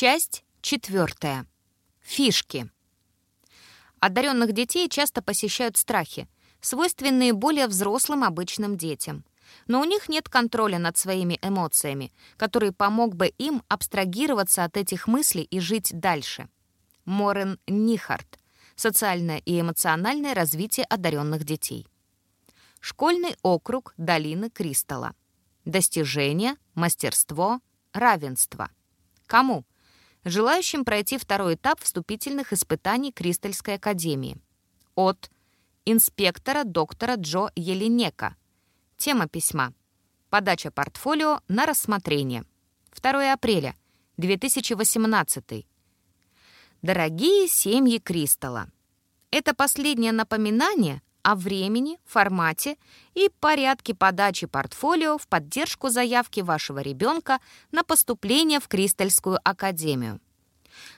Часть четвертая. Фишки. Одаренных детей часто посещают страхи, свойственные более взрослым обычным детям. Но у них нет контроля над своими эмоциями, который помог бы им абстрагироваться от этих мыслей и жить дальше. Морен Нихарт. Социальное и эмоциональное развитие одаренных детей. Школьный округ долины Кристалла. Достижение, мастерство, равенство. Кому? Желающим пройти второй этап вступительных испытаний Кристальской академии. От инспектора доктора Джо Еленека. Тема письма. Подача портфолио на рассмотрение. 2 апреля 2018. Дорогие семьи Кристалла. Это последнее напоминание о времени, формате и порядке подачи портфолио в поддержку заявки вашего ребенка на поступление в Кристальскую академию.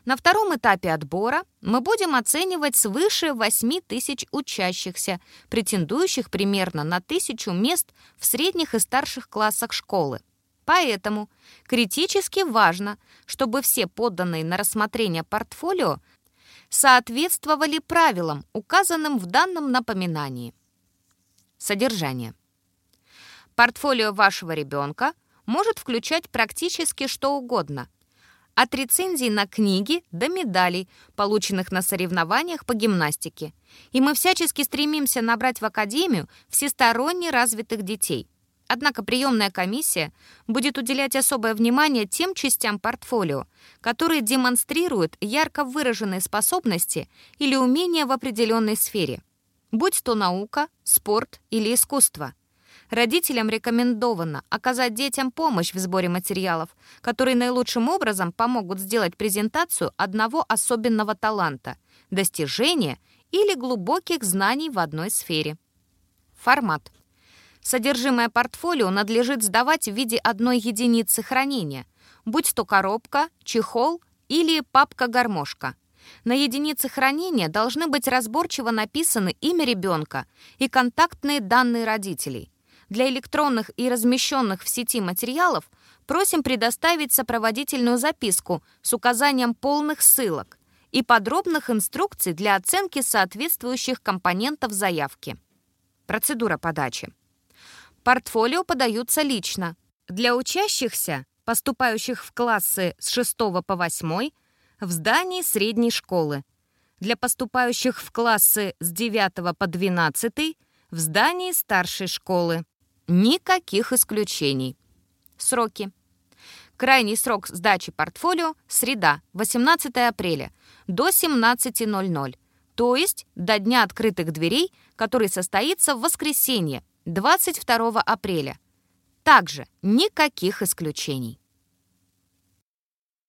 На втором этапе отбора мы будем оценивать свыше 8 тысяч учащихся, претендующих примерно на тысячу мест в средних и старших классах школы. Поэтому критически важно, чтобы все подданные на рассмотрение портфолио соответствовали правилам, указанным в данном напоминании. Содержание. Портфолио вашего ребенка может включать практически что угодно – от рецензий на книги до медалей, полученных на соревнованиях по гимнастике. И мы всячески стремимся набрать в Академию всесторонне развитых детей. Однако приемная комиссия будет уделять особое внимание тем частям портфолио, которые демонстрируют ярко выраженные способности или умения в определенной сфере, будь то наука, спорт или искусство. Родителям рекомендовано оказать детям помощь в сборе материалов, которые наилучшим образом помогут сделать презентацию одного особенного таланта, достижения или глубоких знаний в одной сфере. Формат. Содержимое портфолио надлежит сдавать в виде одной единицы хранения, будь то коробка, чехол или папка-гармошка. На единице хранения должны быть разборчиво написаны имя ребенка и контактные данные родителей. Для электронных и размещенных в сети материалов просим предоставить сопроводительную записку с указанием полных ссылок и подробных инструкций для оценки соответствующих компонентов заявки. Процедура подачи. Портфолио подаются лично. Для учащихся, поступающих в классы с 6 по 8, в здании средней школы. Для поступающих в классы с 9 по 12 в здании старшей школы. Никаких исключений. Сроки. Крайний срок сдачи портфолио – среда, 18 апреля, до 17.00, то есть до дня открытых дверей, который состоится в воскресенье, 22 апреля. Также никаких исключений.